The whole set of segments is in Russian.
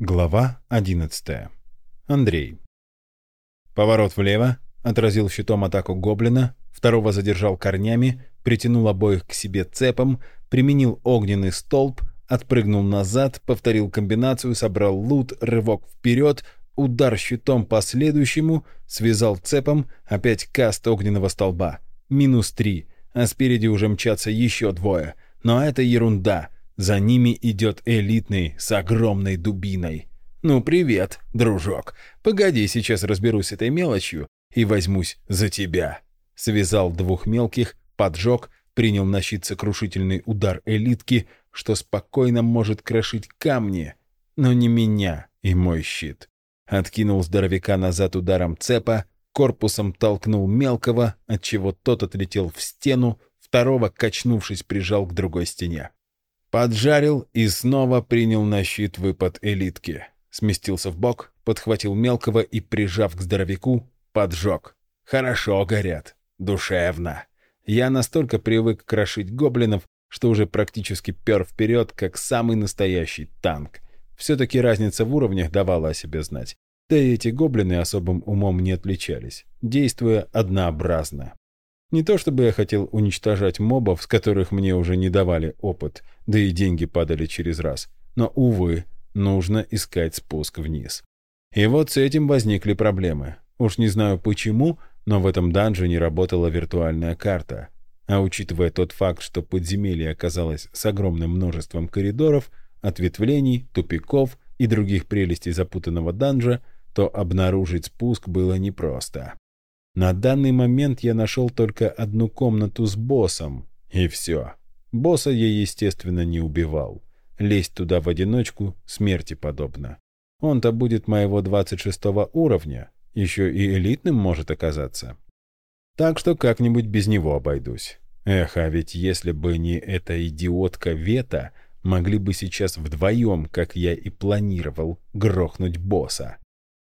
Глава 11. Андрей. Поворот влево, отразил щитом атаку гоблина, второго задержал корнями, притянул обоих к себе цепом, применил огненный столб, отпрыгнул назад, повторил комбинацию, собрал лут, рывок вперед, удар щитом по следующему, связал цепом, опять каст огненного столба. Минус три, а спереди уже мчатся еще двое. Но это ерунда — за ними идет элитный с огромной дубиной. «Ну, привет, дружок. Погоди, сейчас разберусь с этой мелочью и возьмусь за тебя». Связал двух мелких, поджег, принял на щит сокрушительный удар элитки, что спокойно может крошить камни, но не меня и мой щит. Откинул здоровяка назад ударом цепа, корпусом толкнул мелкого, отчего тот отлетел в стену, второго, качнувшись, прижал к другой стене. Поджарил и снова принял на щит выпад элитки. Сместился в бок, подхватил мелкого и, прижав к здоровяку, поджег. Хорошо горят. Душевно. Я настолько привык крошить гоблинов, что уже практически пер вперед, как самый настоящий танк. Все-таки разница в уровнях давала о себе знать. Да и эти гоблины особым умом не отличались, действуя однообразно. Не то чтобы я хотел уничтожать мобов, с которых мне уже не давали опыт, да и деньги падали через раз. Но, увы, нужно искать спуск вниз. И вот с этим возникли проблемы. Уж не знаю почему, но в этом данжене работала виртуальная карта. А учитывая тот факт, что подземелье оказалось с огромным множеством коридоров, ответвлений, тупиков и других прелестей запутанного данжа, то обнаружить спуск было непросто. На данный момент я нашел только одну комнату с боссом, и все. Босса я, естественно, не убивал. Лезть туда в одиночку смерти подобно. Он-то будет моего 26 уровня, еще и элитным может оказаться. Так что как-нибудь без него обойдусь. Эх, а ведь если бы не эта идиотка Вета, могли бы сейчас вдвоем, как я и планировал, грохнуть босса.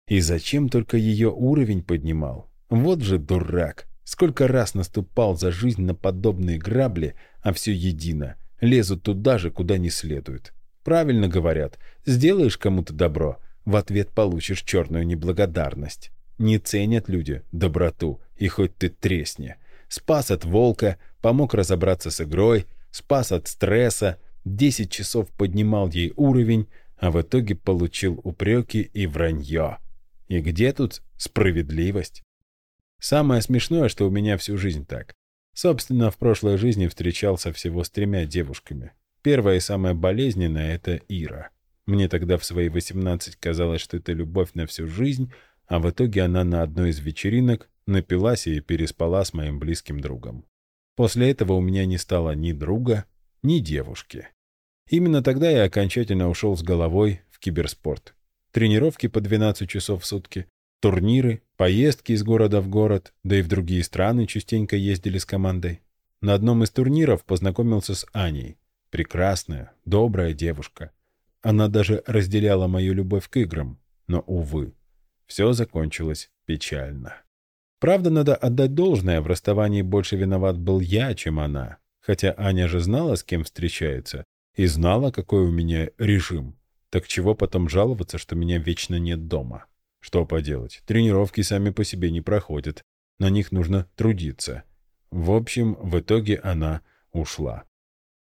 И зачем только ее уровень поднимал? Вот же дурак. Сколько раз наступал за жизнь на подобные грабли, а все едино. Лезут туда же, куда не следует. Правильно говорят. Сделаешь кому-то добро, в ответ получишь черную неблагодарность. Не ценят люди доброту, и хоть ты тресни. Спас от волка, помог разобраться с игрой, спас от стресса, 10 часов поднимал ей уровень, а в итоге получил упреки и вранье. И где тут справедливость? Самое смешное, что у меня всю жизнь так. Собственно, в прошлой жизни встречался всего с тремя девушками. Первая и самая болезненная — это Ира. Мне тогда в свои 18 казалось, что это любовь на всю жизнь, а в итоге она на одной из вечеринок напилась и переспала с моим близким другом. После этого у меня не стало ни друга, ни девушки. Именно тогда я окончательно ушел с головой в киберспорт. Тренировки по 12 часов в сутки, Турниры, поездки из города в город, да и в другие страны частенько ездили с командой. На одном из турниров познакомился с Аней. Прекрасная, добрая девушка. Она даже разделяла мою любовь к играм. Но, увы, все закончилось печально. Правда, надо отдать должное, в расставании больше виноват был я, чем она. Хотя Аня же знала, с кем встречается, и знала, какой у меня режим. Так чего потом жаловаться, что меня вечно нет дома? Что поделать, тренировки сами по себе не проходят, на них нужно трудиться. В общем, в итоге она ушла.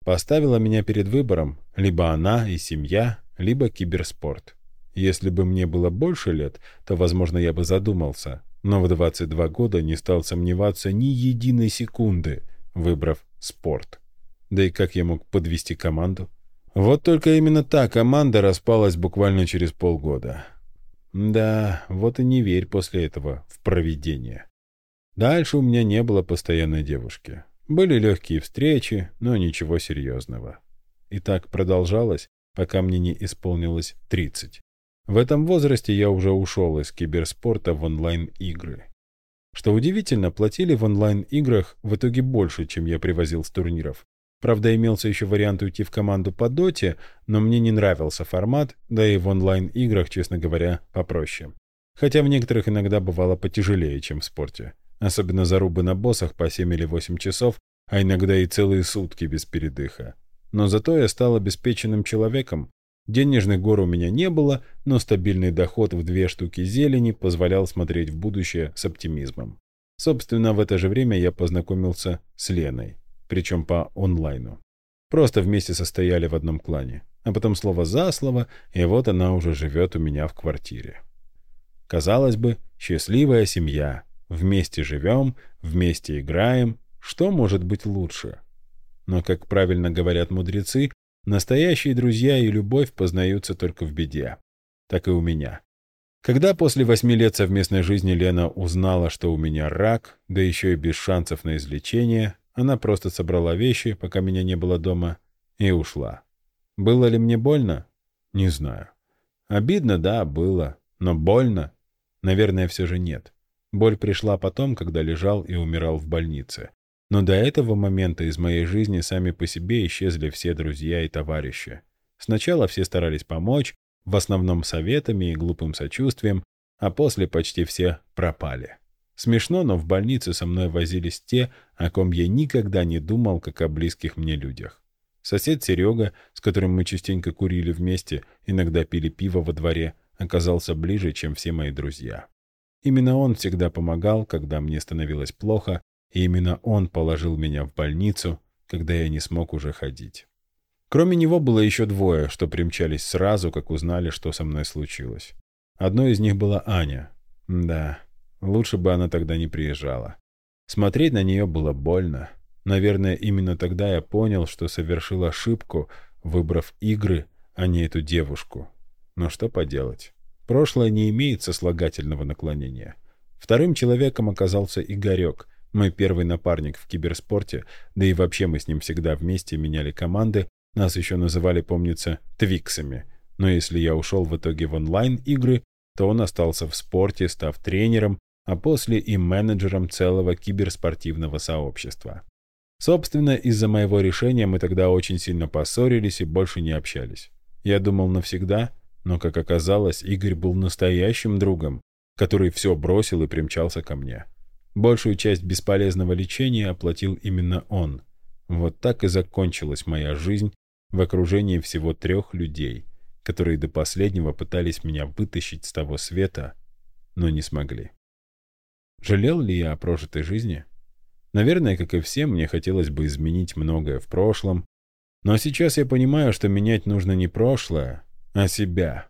Поставила меня перед выбором либо она и семья, либо киберспорт. Если бы мне было больше лет, то, возможно, я бы задумался, но в 22 года не стал сомневаться ни единой секунды, выбрав спорт. Да и как я мог подвести команду? Вот только именно та команда распалась буквально через полгода. Да, вот и не верь после этого в провидение. Дальше у меня не было постоянной девушки. Были легкие встречи, но ничего серьезного. И так продолжалось, пока мне не исполнилось 30. В этом возрасте я уже ушел из киберспорта в онлайн-игры. Что удивительно, платили в онлайн-играх в итоге больше, чем я привозил с турниров. Правда, имелся еще вариант уйти в команду по доте, но мне не нравился формат, да и в онлайн-играх, честно говоря, попроще. Хотя в некоторых иногда бывало потяжелее, чем в спорте. Особенно зарубы на боссах по 7 или 8 часов, а иногда и целые сутки без передыха. Но зато я стал обеспеченным человеком. Денежных гор у меня не было, но стабильный доход в две штуки зелени позволял смотреть в будущее с оптимизмом. Собственно, в это же время я познакомился с Леной, причем по онлайну. Просто вместе состояли в одном клане. А потом слово за слово, и вот она уже живет у меня в квартире. Казалось бы, счастливая семья. Вместе живем, вместе играем. Что может быть лучше? Но, как правильно говорят мудрецы, настоящие друзья и любовь познаются только в беде. Так и у меня. Когда после восьми лет совместной жизни Лена узнала, что у меня рак, да еще и без шансов на излечение, она просто собрала вещи, пока меня не было дома, и ушла. Было ли мне больно? Не знаю. Обидно, да, было. Но больно? Наверное, все же нет. Боль пришла потом, когда лежал и умирал в больнице. Но до этого момента из моей жизни сами по себе исчезли все друзья и товарищи. Сначала все старались помочь, в основном советами и глупым сочувствием, а после почти все пропали. Смешно, но в больнице со мной возились те, о ком я никогда не думал, как о близких мне людях. Сосед Серега, с которым мы частенько курили вместе, иногда пили пиво во дворе, оказался ближе, чем все мои друзья. Именно он всегда помогал, когда мне становилось плохо, и именно он положил меня в больницу, когда я не смог уже ходить. Кроме него было еще двое, что примчались сразу, как узнали, что со мной случилось. Одной из них была Аня. Да, лучше бы она тогда не приезжала. Смотреть на нее было больно. Наверное, именно тогда я понял, что совершил ошибку, выбрав игры, а не эту девушку. Но что поделать? Прошлое не имеет сослагательного наклонения. Вторым человеком оказался Игорек, мой первый напарник в киберспорте, да и вообще мы с ним всегда вместе меняли команды, нас еще называли, помнится, твиксами. Но если я ушел в итоге в онлайн-игры, то он остался в спорте, став тренером, а после и менеджером целого киберспортивного сообщества. Собственно, из-за моего решения мы тогда очень сильно поссорились и больше не общались. Я думал навсегда, но, как оказалось, Игорь был настоящим другом, который все бросил и примчался ко мне. Большую часть бесполезного лечения оплатил именно он. Вот так и закончилась моя жизнь в окружении всего трех людей, которые до последнего пытались меня вытащить с того света, но не смогли. Жалел ли я о прожитой жизни? Наверное, как и все, мне хотелось бы изменить многое в прошлом. Но сейчас я понимаю, что менять нужно не прошлое, а себя.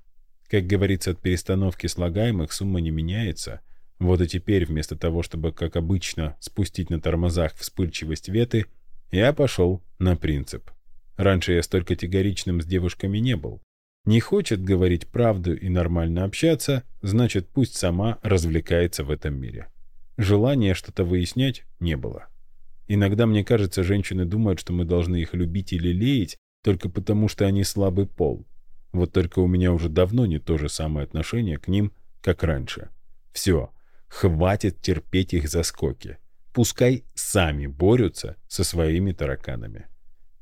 Как говорится, от перестановки слагаемых сумма не меняется. Вот и теперь, вместо того, чтобы, как обычно, спустить на тормозах вспыльчивость веты, я пошел на принцип. Раньше я столь категоричным с девушками не был. Не хочет говорить правду и нормально общаться, значит, пусть сама развлекается в этом мире. Желания что-то выяснять не было. Иногда, мне кажется, женщины думают, что мы должны их любить или леять только потому, что они слабый пол. Вот только у меня уже давно не то же самое отношение к ним, как раньше. Все, хватит терпеть их заскоки. Пускай сами борются со своими тараканами.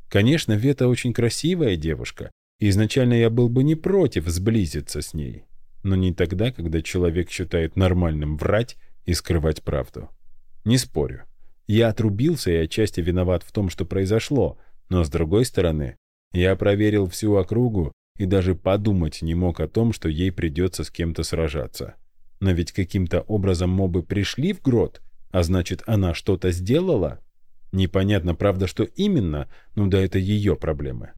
Конечно, Вета очень красивая девушка, и изначально я был бы не против сблизиться с ней. Но не тогда, когда человек считает нормальным врать и скрывать правду. Не спорю. Я отрубился и отчасти виноват в том, что произошло, но с другой стороны, я проверил всю округу и даже подумать не мог о том, что ей придется с кем-то сражаться. Но ведь каким-то образом мобы пришли в грот, а значит, она что-то сделала? Непонятно, правда, что именно, но да это ее проблемы.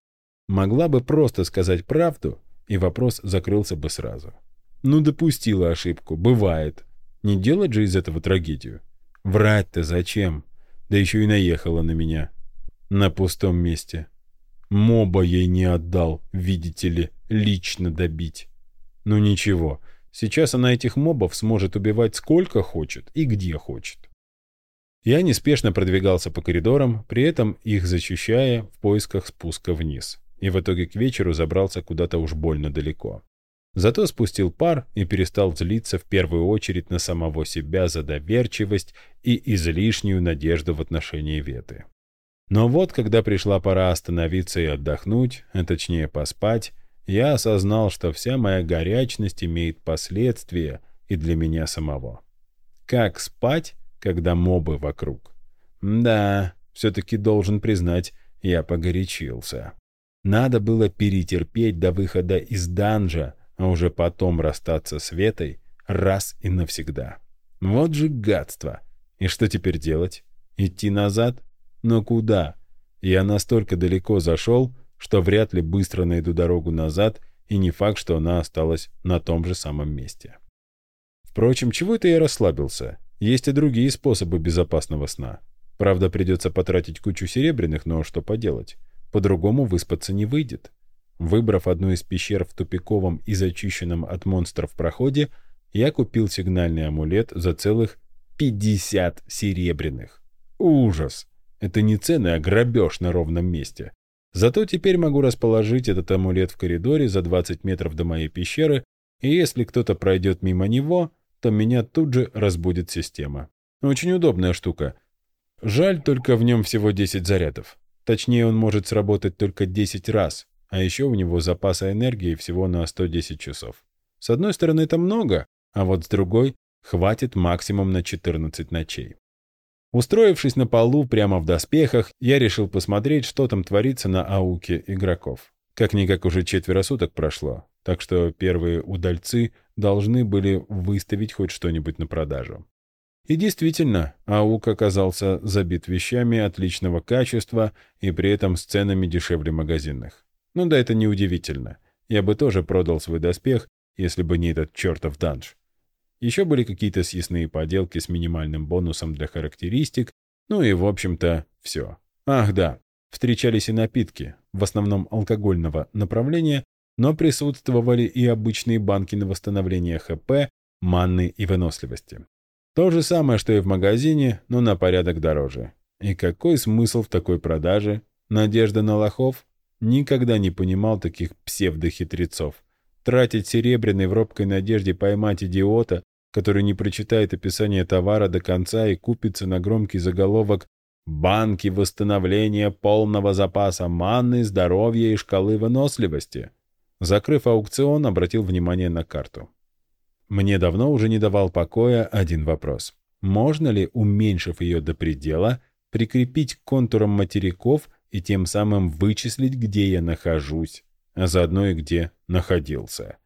Могла бы просто сказать правду, и вопрос закрылся бы сразу. Ну, допустила ошибку, бывает. Не делать же из этого трагедию. Врать-то зачем? Да еще и наехала на меня. На пустом месте. Моба ей не отдал, видите ли, лично добить. Ну ничего, сейчас она этих мобов сможет убивать сколько хочет и где хочет. Я неспешно продвигался по коридорам, при этом их зачищая в поисках спуска вниз. И в итоге к вечеру забрался куда-то уж больно далеко. Зато спустил пар и перестал злиться в первую очередь на самого себя за доверчивость и излишнюю надежду в отношении Веты. Но вот, когда пришла пора остановиться и отдохнуть, а точнее поспать, я осознал, что вся моя горячность имеет последствия и для меня самого. Как спать, когда мобы вокруг? Да, все-таки должен признать, я погорячился. Надо было перетерпеть до выхода из данжа, а уже потом расстаться с Ветой раз и навсегда. Вот же гадство! И что теперь делать? Идти назад? Но куда? Я настолько далеко зашел, что вряд ли быстро найду дорогу назад, и не факт, что она осталась на том же самом месте. Впрочем, чего это я расслабился? Есть и другие способы безопасного сна. Правда, придется потратить кучу серебряных, но что поделать? По-другому выспаться не выйдет. Выбрав одну из пещер в тупиковом и зачищенном от монстров проходе, я купил сигнальный амулет за целых 50 серебряных. Ужас! Это не цены, а грабеж на ровном месте. Зато теперь могу расположить этот амулет в коридоре за 20 метров до моей пещеры, и если кто-то пройдет мимо него, то меня тут же разбудит система. Очень удобная штука. Жаль, только в нем всего 10 зарядов. Точнее, он может сработать только 10 раз, а еще у него запаса энергии всего на 110 часов. С одной стороны, это много, а вот с другой хватит максимум на 14 ночей. Устроившись на полу прямо в доспехах, я решил посмотреть, что там творится на ауке игроков. Как-никак уже четверо суток прошло, так что первые удальцы должны были выставить хоть что-нибудь на продажу. И действительно, аук оказался забит вещами отличного качества и при этом с ценами дешевле магазинных. Ну да, это неудивительно. Я бы тоже продал свой доспех, если бы не этот чертов данж. Еще были какие-то съестные поделки с минимальным бонусом для характеристик, ну и, в общем-то, все. Ах да, встречались и напитки, в основном алкогольного направления, но присутствовали и обычные банки на восстановление ХП, манны и выносливости. То же самое, что и в магазине, но на порядок дороже. И какой смысл в такой продаже? Надежда на лохов? Никогда не понимал таких псевдохитрецов. Тратить серебряный в робкой надежде поймать идиота, который не прочитает описание товара до конца и купится на громкий заголовок «Банки восстановления полного запаса манны, здоровья и шкалы выносливости». Закрыв аукцион, обратил внимание на карту. Мне давно уже не давал покоя один вопрос. Можно ли, уменьшив ее до предела, прикрепить к контурам материков и тем самым вычислить, где я нахожусь, а заодно и где находился?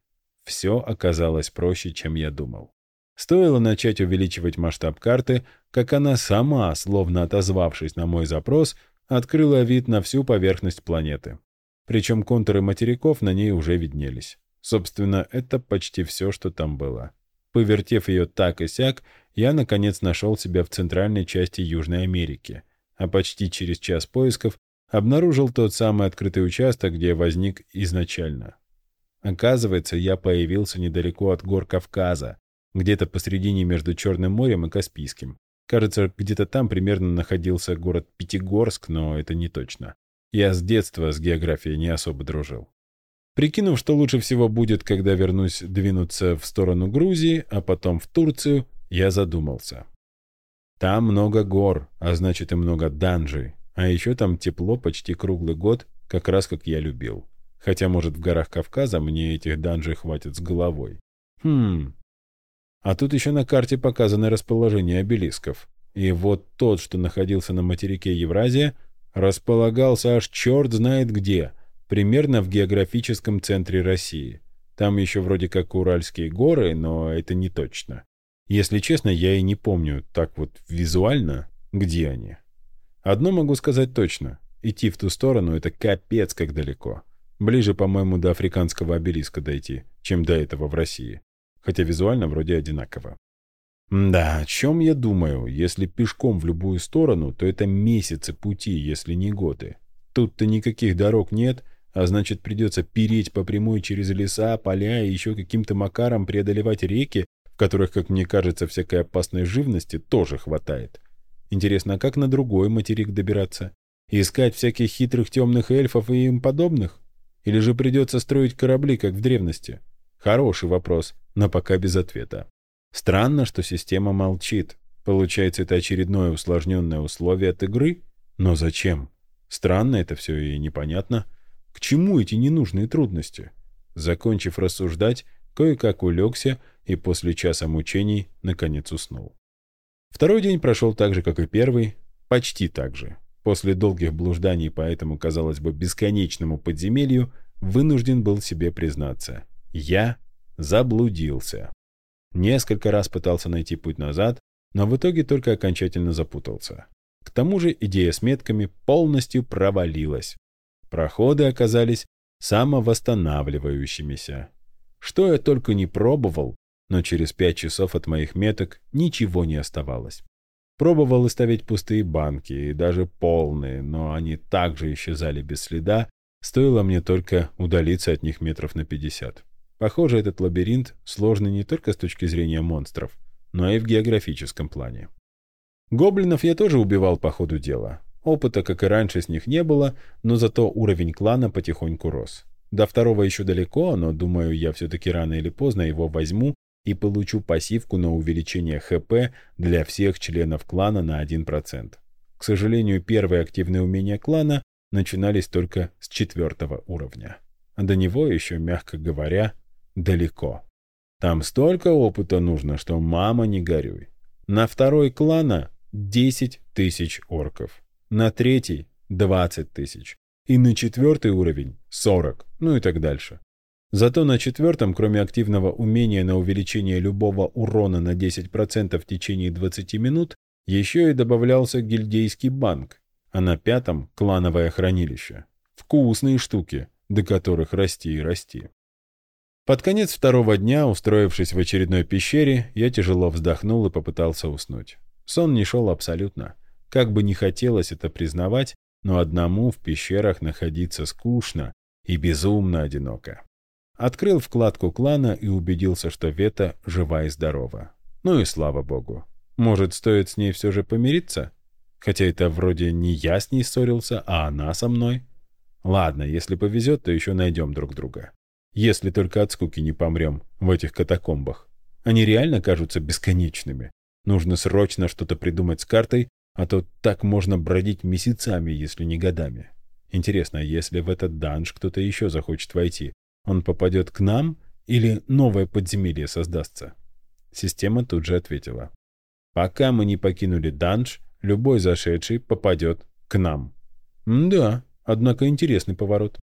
Все оказалось проще, чем я думал. Стоило начать увеличивать масштаб карты, как она сама, словно отозвавшись на мой запрос, открыла вид на всю поверхность планеты. Причем контуры материков на ней уже виднелись. Собственно, это почти все, что там было. Повертев ее так и сяк, я, наконец, нашел себя в центральной части Южной Америки, а почти через час поисков обнаружил тот самый открытый участок, где возник изначально. Оказывается, я появился недалеко от гор Кавказа, где-то посредине между Черным морем и Каспийским. Кажется, где-то там примерно находился город Пятигорск, но это не точно. Я с детства с географией не особо дружил. Прикинув, что лучше всего будет, когда вернусь двинуться в сторону Грузии, а потом в Турцию, я задумался. Там много гор, а значит и много данжей. А еще там тепло почти круглый год, как раз как я любил. Хотя, может, в горах Кавказа мне этих данжей хватит с головой. Хм, а тут еще на карте показано расположение обелисков. И вот тот, что находился на материке Евразия, располагался аж черт знает где, примерно в географическом центре России. Там еще вроде как Уральские горы, но это не точно. Если честно, я и не помню так вот визуально, где они. Одно могу сказать точно. Идти в ту сторону — это капец как далеко. Ближе, по-моему, до африканского обелиска дойти, чем до этого в России хотя визуально вроде одинаково. Да, о чем я думаю? Если пешком в любую сторону, то это месяцы пути, если не годы. Тут-то никаких дорог нет, а значит придется переть по прямой через леса, поля и еще каким-то макаром преодолевать реки, в которых, как мне кажется, всякой опасной живности тоже хватает. Интересно, а как на другой материк добираться? Искать всяких хитрых темных эльфов и им подобных? Или же придется строить корабли, как в древности? Хороший вопрос, но пока без ответа. Странно, что система молчит. Получается, это очередное усложненное условие от игры? Но зачем? Странно это все и непонятно. К чему эти ненужные трудности? Закончив рассуждать, кое-как улегся и после часа мучений наконец уснул. Второй день прошел так же, как и первый, почти так же. после долгих блужданий по этому, казалось бы, бесконечному подземелью, вынужден был себе признаться. Я заблудился. Несколько раз пытался найти путь назад, но в итоге только окончательно запутался. К тому же идея с метками полностью провалилась. Проходы оказались самовосстанавливающимися. Что я только не пробовал, но через пять часов от моих меток ничего не оставалось. Пробовал и ставить пустые банки, и даже полные, но они также исчезали без следа, стоило мне только удалиться от них метров на 50. Похоже, этот лабиринт сложный не только с точки зрения монстров, но и в географическом плане. Гоблинов я тоже убивал по ходу дела. Опыта, как и раньше, с них не было, но зато уровень клана потихоньку рос. До второго еще далеко, но, думаю, я все-таки рано или поздно его возьму и получу пассивку на увеличение ХП для всех членов клана на 1%. К сожалению, первые активные умения клана начинались только с четвертого уровня. До него еще, мягко говоря, далеко. Там столько опыта нужно, что мама не горюй. На второй клана 10 тысяч орков. На третий 20 тысяч. И на четвертый уровень 40, ну и так дальше. Зато на четвертом, кроме активного умения на увеличение любого урона на 10% в течение 20 минут, еще и добавлялся гильдейский банк, а на пятом — клановое хранилище. Вкусные штуки, до которых расти и расти. Под конец второго дня, устроившись в очередной пещере, я тяжело вздохнул и попытался уснуть. Сон не шел абсолютно. Как бы не хотелось это признавать, но одному в пещерах находиться скучно и безумно одиноко. Открыл вкладку клана и убедился, что Вета жива и здорова. Ну и слава богу. Может, стоит с ней все же помириться? Хотя это вроде не я с ней ссорился, а она со мной. Ладно, если повезет, то еще найдем друг друга. Если только от скуки не помрем в этих катакомбах. Они реально кажутся бесконечными. Нужно срочно что-то придумать с картой, а то так можно бродить месяцами, если не годами. Интересно, если в этот данж кто-то еще захочет войти, он попадет к нам или новое подземелье создастся? Система тут же ответила. Пока мы не покинули данж, любой зашедший попадет к нам. Да, однако интересный поворот.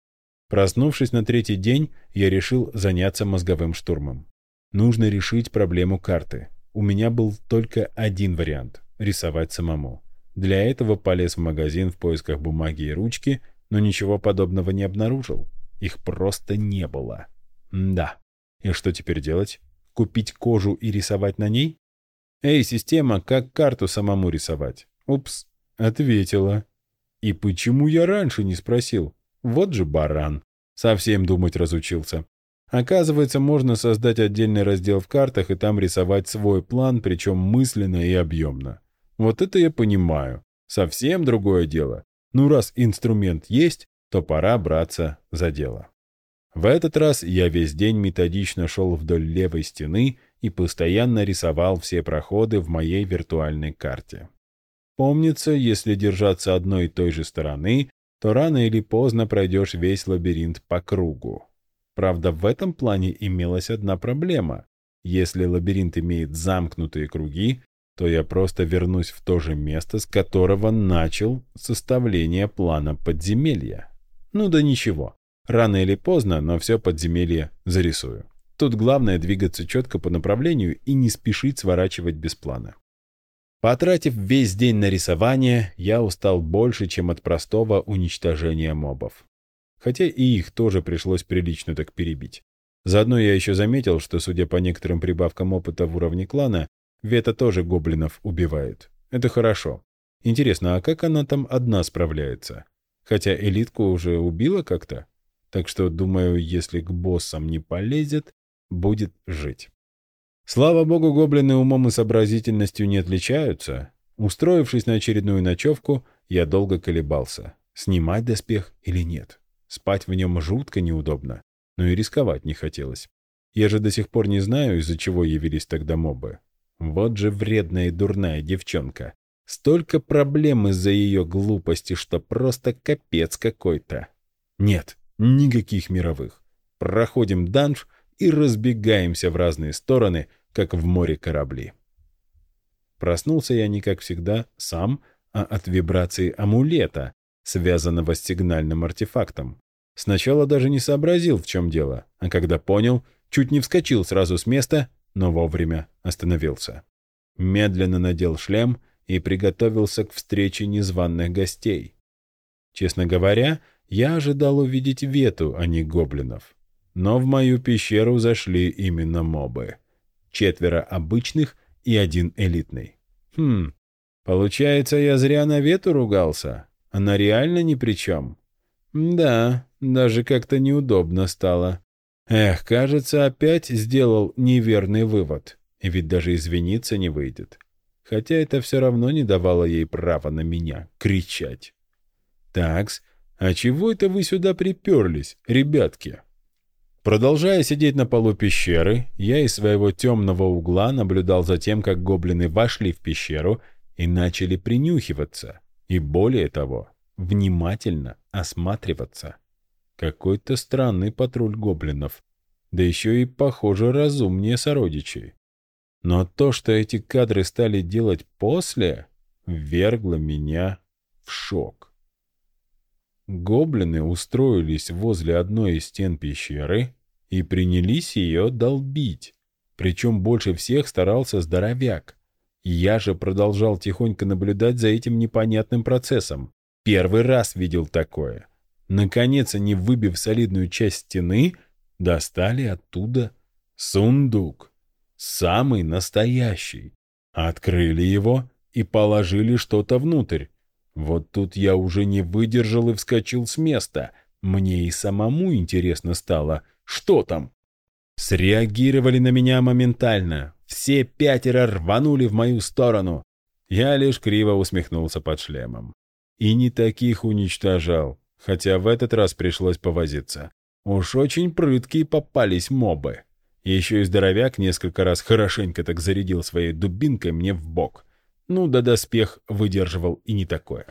Проснувшись на третий день, я решил заняться мозговым штурмом. Нужно решить проблему карты. У меня был только один вариант — рисовать самому. Для этого полез в магазин в поисках бумаги и ручки, но ничего подобного не обнаружил. Их просто не было. да. И что теперь делать? Купить кожу и рисовать на ней? Эй, система, как карту самому рисовать? Упс, ответила. И почему я раньше не спросил? Вот же баран. Совсем думать разучился. Оказывается, можно создать отдельный раздел в картах и там рисовать свой план, причем мысленно и объемно. Вот это я понимаю. Совсем другое дело. Ну, раз инструмент есть, то пора браться за дело. В этот раз я весь день методично шел вдоль левой стены и постоянно рисовал все проходы в моей виртуальной карте. Помнится, если держаться одной и той же стороны, то рано или поздно пройдешь весь лабиринт по кругу. Правда, в этом плане имелась одна проблема. Если лабиринт имеет замкнутые круги, то я просто вернусь в то же место, с которого начал составление плана подземелья. Ну да ничего. Рано или поздно, но все подземелье зарисую. Тут главное двигаться четко по направлению и не спешить сворачивать без плана. Потратив весь день на рисование, я устал больше, чем от простого уничтожения мобов. Хотя и их тоже пришлось прилично так перебить. Заодно я еще заметил, что, судя по некоторым прибавкам опыта в уровне клана, Вета тоже гоблинов убивает. Это хорошо. Интересно, а как она там одна справляется? Хотя элитку уже убила как-то. Так что, думаю, если к боссам не полезет, будет жить. Слава богу, гоблины умом и сообразительностью не отличаются. Устроившись на очередную ночевку, я долго колебался, снимать доспех или нет. Спать в нем жутко неудобно, но и рисковать не хотелось. Я же до сих пор не знаю, из-за чего явились тогда мобы. Вот же вредная и дурная девчонка. Столько проблем из-за ее глупости, что просто капец какой-то. Нет, никаких мировых. Проходим данж и разбегаемся в разные стороны, как в море корабли. Проснулся я не как всегда сам, а от вибрации амулета, связанного с сигнальным артефактом. Сначала даже не сообразил, в чем дело, а когда понял, чуть не вскочил сразу с места, но вовремя остановился. Медленно надел шлем и приготовился к встрече незваных гостей. Честно говоря, я ожидал увидеть Вету, а не гоблинов. Но в мою пещеру зашли именно мобы. Четверо обычных и один элитный. Хм, получается, я зря на Вету ругался? Она реально ни при чем? Да, даже как-то неудобно стало. Эх, кажется, опять сделал неверный вывод. И ведь даже извиниться не выйдет. Хотя это все равно не давало ей права на меня кричать. Такс, а чего это вы сюда приперлись, ребятки? Продолжая сидеть на полу пещеры, я из своего темного угла наблюдал за тем, как гоблины вошли в пещеру и начали принюхиваться. И более того, внимательно осматриваться. Какой-то странный патруль гоблинов. Да еще и, похоже, разумнее сородичей. Но то, что эти кадры стали делать после, ввергло меня в шок. Гоблины устроились возле одной из стен пещеры и принялись ее долбить. Причем больше всех старался здоровяк. Я же продолжал тихонько наблюдать за этим непонятным процессом. Первый раз видел такое. Наконец они, выбив солидную часть стены, достали оттуда сундук. Самый настоящий. Открыли его и положили что-то внутрь. Вот тут я уже не выдержал и вскочил с места. Мне и самому интересно стало, что там. Среагировали на меня моментально. Все пятеро рванули в мою сторону. Я лишь криво усмехнулся под шлемом. И не таких уничтожал, хотя в этот раз пришлось повозиться. Уж очень прыткие попались мобы. Еще и здоровяк несколько раз хорошенько так зарядил своей дубинкой мне в бок. Ну да доспех выдерживал и не такое.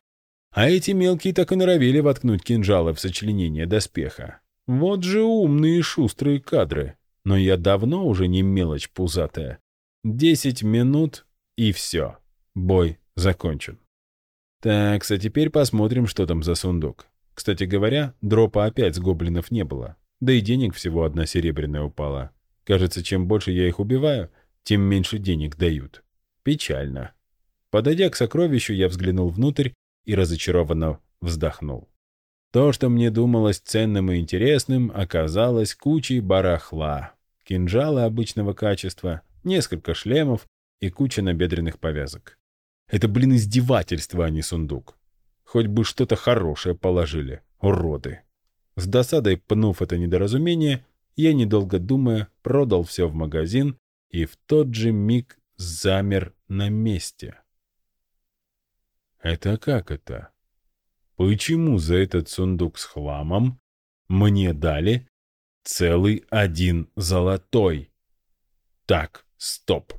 А эти мелкие так и норовили воткнуть кинжалы в сочленение доспеха. Вот же умные шустрые кадры. Но я давно уже не мелочь пузатая. Десять минут и все. Бой закончен. Так, а теперь посмотрим, что там за сундук. Кстати говоря, дропа опять с гоблинов не было. Да и денег всего одна серебряная упала. Кажется, чем больше я их убиваю, тем меньше денег дают. Печально. Подойдя к сокровищу, я взглянул внутрь и разочарованно вздохнул. То, что мне думалось ценным и интересным, оказалось кучей барахла. Кинжалы обычного качества, несколько шлемов и куча набедренных повязок. Это, блин, издевательство, а не сундук. Хоть бы что-то хорошее положили, уроды. С досадой пнув это недоразумение, я, недолго думая, продал все в магазин и в тот же миг замер на месте. Это как это? Почему за этот сундук с хламом мне дали целый один золотой? Так, стоп.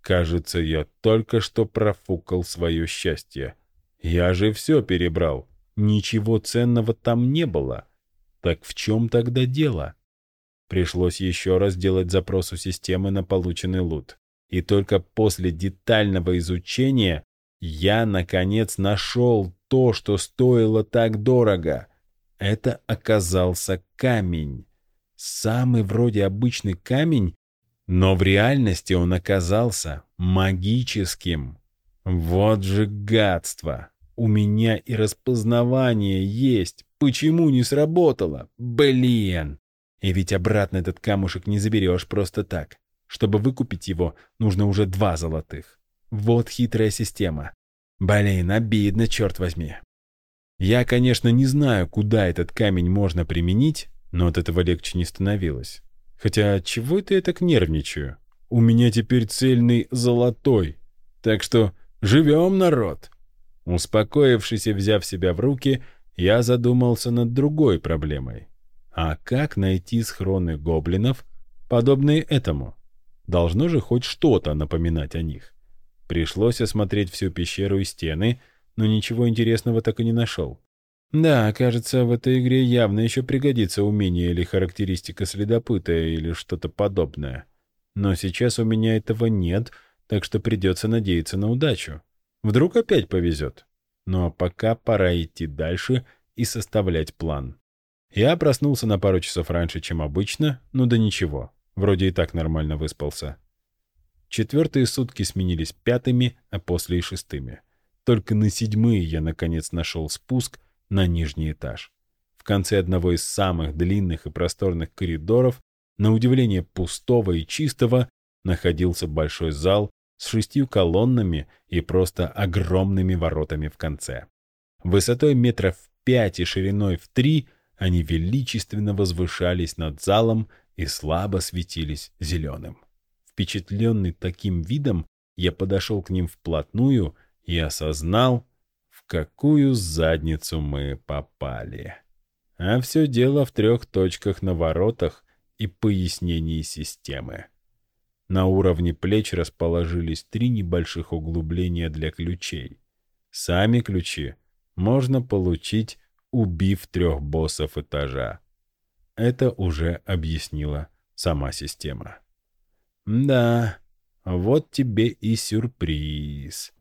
Кажется, я только что профукал свое счастье. Я же все перебрал. Ничего ценного там не было. Так в чем тогда дело? Пришлось еще раз делать запрос у системы на полученный лут. И только после детального изучения я, наконец, нашел то, что стоило так дорого. Это оказался камень. Самый вроде обычный камень, но в реальности он оказался магическим. Вот же гадство! У меня и распознавание есть. Почему не сработало? Блин! И ведь обратно этот камушек не заберешь просто так. Чтобы выкупить его, нужно уже два золотых. Вот хитрая система. Блин, обидно, черт возьми. Я, конечно, не знаю, куда этот камень можно применить, но от этого легче не становилось. Хотя чего это я так нервничаю? У меня теперь цельный золотой. Так что живем, народ. Успокоившись и взяв себя в руки, я задумался над другой проблемой. А как найти схроны гоблинов, подобные этому? Должно же хоть что-то напоминать о них. Пришлось осмотреть всю пещеру и стены, но ничего интересного так и не нашел. Да, кажется, в этой игре явно еще пригодится умение или характеристика следопыта или что-то подобное. Но сейчас у меня этого нет, так что придется надеяться на удачу. Вдруг опять повезет. Ну а пока пора идти дальше и составлять план. Я проснулся на пару часов раньше, чем обычно, ну да ничего, вроде и так нормально выспался. Четвертые сутки сменились пятыми, а после и шестыми. Только на седьмые я, наконец, нашел спуск на нижний этаж. В конце одного из самых длинных и просторных коридоров, на удивление пустого и чистого, находился большой зал с шестью колоннами и просто огромными воротами в конце. Высотой метров пять и шириной в три они величественно возвышались над залом и слабо светились зеленым. Впечатленный таким видом, я подошел к ним вплотную и осознал, в какую задницу мы попали. А все дело в трех точках на воротах и пояснении системы. На уровне плеч расположились три небольших углубления для ключей. Сами ключи можно получить, убив трех боссов этажа. Это уже объяснила сама система. Да, вот тебе и сюрприз.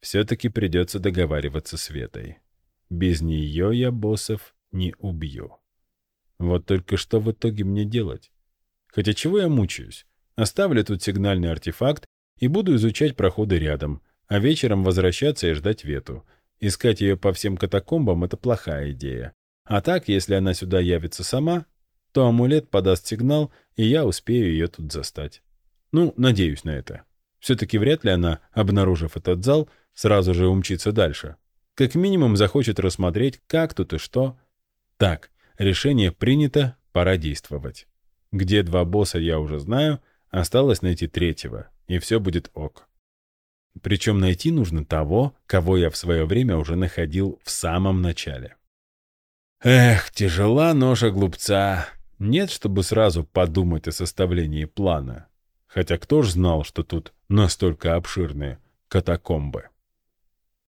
Все-таки придется договариваться с Ветой. Без нее я боссов не убью. Вот только что в итоге мне делать? Хотя чего я мучаюсь? Оставлю тут сигнальный артефакт и буду изучать проходы рядом, а вечером возвращаться и ждать Вету. Искать ее по всем катакомбам — это плохая идея. А так, если она сюда явится сама, то амулет подаст сигнал, и я успею ее тут застать. Ну, надеюсь на это. Все-таки вряд ли она, обнаружив этот зал, сразу же умчится дальше. Как минимум захочет рассмотреть, как тут и что. Так, решение принято, пора действовать. Где два босса я уже знаю, Осталось найти третьего, и все будет ок. Причем найти нужно того, кого я в свое время уже находил в самом начале. Эх, тяжела ножа глупца. Нет, чтобы сразу подумать о составлении плана. Хотя кто ж знал, что тут настолько обширные катакомбы?